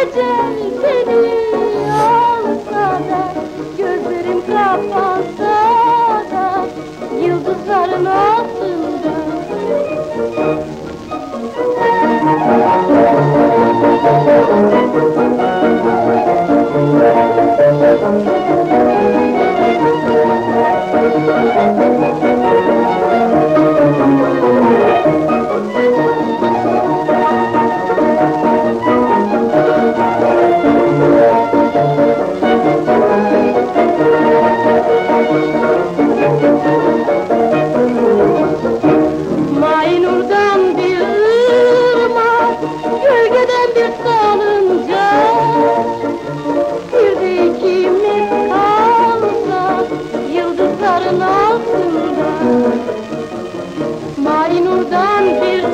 Göreceğim seni Gözlerim kapansa da Yıldızların altında Sudan bir